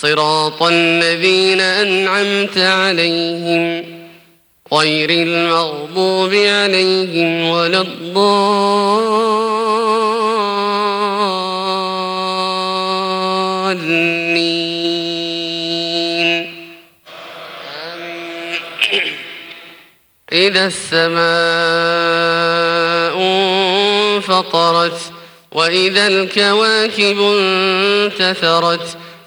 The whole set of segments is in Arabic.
صراط الذين أنعمت عليهم غير المغضوب عليهم ولا الضالين. إذا السماء انفطرت وإذا الكواكب انتثرت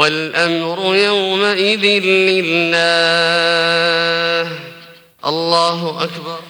والأمر يومئذ لله. الله أكبر.